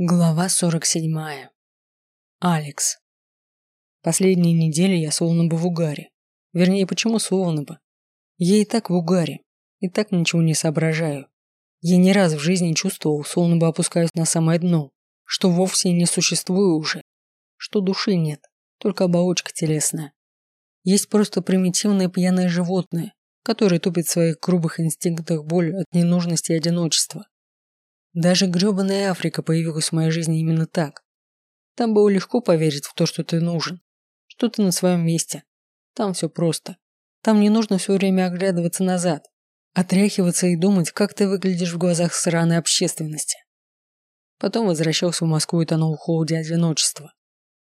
Глава 47. Алекс. Последние недели я словно бы в угаре. Вернее, почему словно бы? Я и так в угаре. И так ничего не соображаю. Я ни раз в жизни чувствовал, словно бы опускаюсь на самое дно, что вовсе не существую уже, что души нет, только оболочка телесная. Есть просто примитивное пьяное животное, которое тупит в своих грубых инстинктах боль от ненужности и одиночества. Даже грёбаная Африка появилась в моей жизни именно так. Там было легко поверить в то, что ты нужен, что ты на своем месте. Там все просто. Там не нужно все время оглядываться назад, отряхиваться и думать, как ты выглядишь в глазах сраной общественности. Потом возвращался в Москву и тонул в холоде одиночества.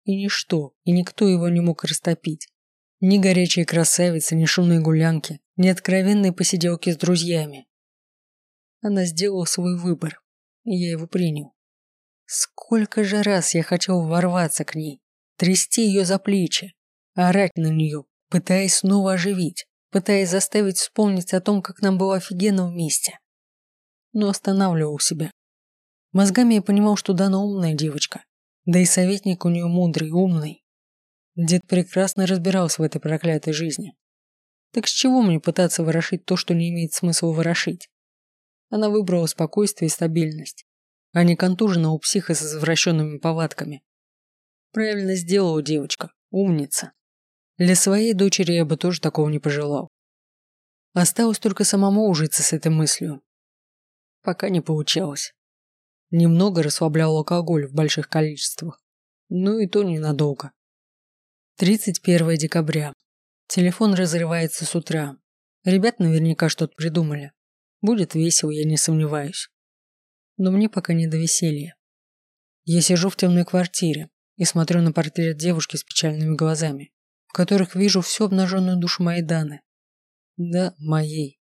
И ничто, и никто его не мог растопить. Ни горячие красавицы, ни шумные гулянки, ни откровенные посиделки с друзьями. Она сделала свой выбор, и я его принял. Сколько же раз я хотел ворваться к ней, трясти ее за плечи, орать на нее, пытаясь снова оживить, пытаясь заставить вспомнить о том, как нам было офигенно вместе. Но останавливал себя. Мозгами я понимал, что Дана умная девочка, да и советник у нее мудрый, умный. Дед прекрасно разбирался в этой проклятой жизни. Так с чего мне пытаться ворошить то, что не имеет смысла ворошить? Она выбрала спокойствие и стабильность, а не контуженного психа с извращенными повадками. Правильно сделала девочка, умница. Для своей дочери я бы тоже такого не пожелал. Осталось только самому ужиться с этой мыслью. Пока не получалось. Немного расслаблял алкоголь в больших количествах. Ну и то ненадолго. 31 декабря. Телефон разрывается с утра. Ребят наверняка что-то придумали. Будет весело, я не сомневаюсь. Но мне пока не до веселья. Я сижу в темной квартире и смотрю на портрет девушки с печальными глазами, в которых вижу всю обнаженную душу моей Даны. Да, моей.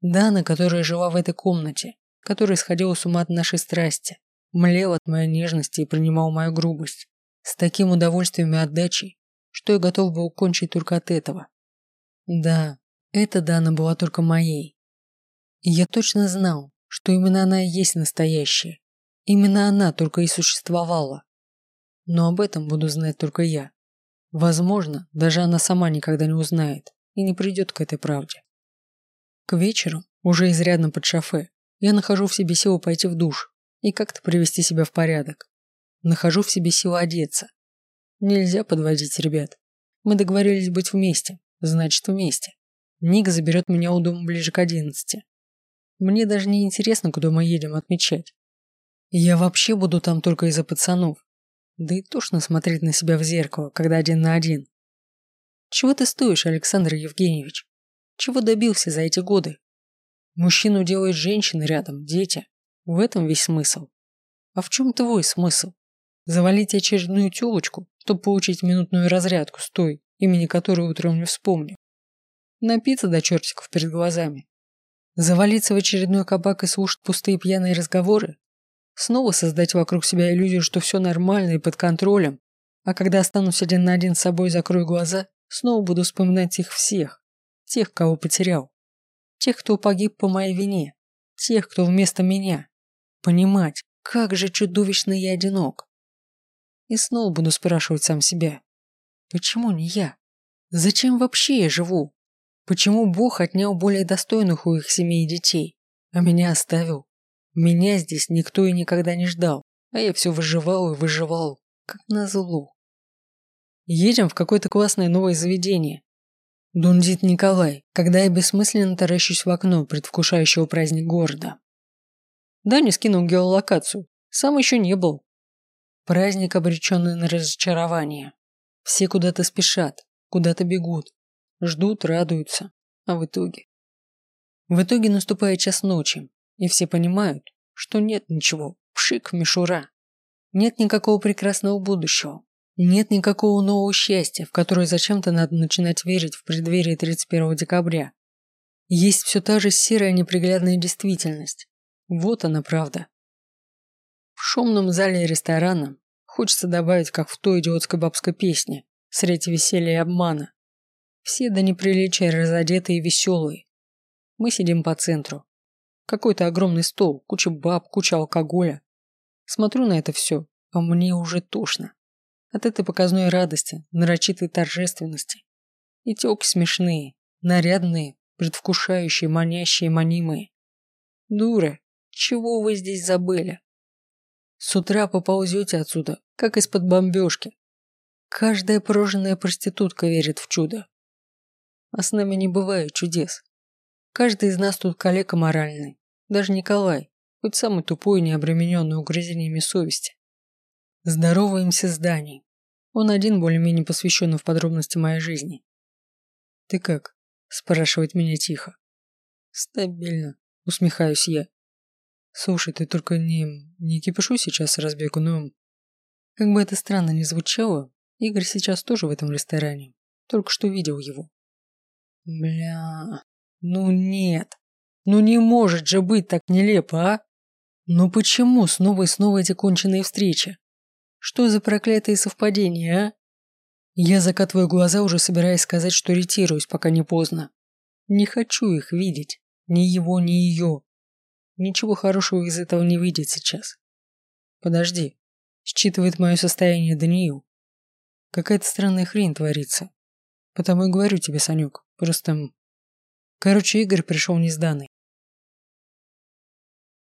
Дана, которая жила в этой комнате, которая сходила с ума от нашей страсти, млел от моей нежности и принимал мою грубость, с таким удовольствием и отдачей, что я готов был кончить только от этого. Да, эта Дана была только моей, я точно знал, что именно она и есть настоящая. Именно она только и существовала. Но об этом буду знать только я. Возможно, даже она сама никогда не узнает и не придет к этой правде. К вечеру, уже изрядно под шофе, я нахожу в себе силу пойти в душ и как-то привести себя в порядок. Нахожу в себе силу одеться. Нельзя подводить ребят. Мы договорились быть вместе, значит вместе. Ник заберет меня у дома ближе к одиннадцати. Мне даже не интересно, куда мы едем отмечать. Я вообще буду там только из-за пацанов. Да и тошно смотреть на себя в зеркало, когда один на один. Чего ты стоишь, Александр Евгеньевич? Чего добился за эти годы? Мужчину делает женщина рядом, дети. В этом весь смысл. А в чем твой смысл? Завалить очередную тёлочку, чтобы получить минутную разрядку с той, имени которой утром не вспомню. Напиться до чертиков перед глазами. Завалиться в очередной кабак и слушать пустые пьяные разговоры? Снова создать вокруг себя иллюзию, что все нормально и под контролем, а когда останусь один на один с собой закрою глаза, снова буду вспоминать их всех, тех, кого потерял, тех, кто погиб по моей вине, тех, кто вместо меня. Понимать, как же чудовищно я одинок. И снова буду спрашивать сам себя, почему не я? Зачем вообще я живу? Почему Бог отнял более достойных у их семей детей, а меня оставил? Меня здесь никто и никогда не ждал, а я все выживал и выживал, как назло. Едем в какое-то классное новое заведение. Дундит Николай, когда я бессмысленно таращусь в окно предвкушающего праздник города. Даня скинул геолокацию, сам еще не был. Праздник, обреченный на разочарование. Все куда-то спешат, куда-то бегут, Ждут, радуются. А в итоге? В итоге наступает час ночи, и все понимают, что нет ничего, пшик, мишура. Нет никакого прекрасного будущего. Нет никакого нового счастья, в которое зачем-то надо начинать верить в преддверии 31 декабря. Есть все та же серая неприглядная действительность. Вот она правда. В шумном зале ресторана хочется добавить, как в той идиотской бабской песне, средь веселья и обмана. Все до неприличия разодетые и веселые. Мы сидим по центру. Какой-то огромный стол, куча баб, куча алкоголя. Смотрю на это все, а мне уже тошно. От этой показной радости, нарочитой торжественности. И тёлки смешные, нарядные, предвкушающие, манящие, манимые. Дура, чего вы здесь забыли? С утра поползете отсюда, как из-под бомбежки. Каждая прожженная проститутка верит в чудо. А с нами не бывает чудес. Каждый из нас тут калека моральный. Даже Николай, хоть самый тупой и необремененный угрызениями совести. Здороваемся с Даней. Он один более-менее посвященный в подробности моей жизни. «Ты как?» – спрашивает меня тихо. «Стабильно», – усмехаюсь я. «Слушай, ты только не, не кипишу сейчас разбегу, но...» Как бы это странно ни звучало, Игорь сейчас тоже в этом ресторане. Только что видел его. Бля... Ну нет. Ну не может же быть так нелепо, а? Ну почему снова и снова эти конченые встречи? Что за проклятые совпадения, а? Я закатываю глаза, уже собираясь сказать, что ретируюсь, пока не поздно. Не хочу их видеть. Ни его, ни ее. Ничего хорошего из этого не выйдет сейчас. Подожди. Считывает мое состояние Даниил. Какая-то странная хрень творится. Потому и говорю тебе, Санек. Просто... Короче, Игорь пришел не сданный.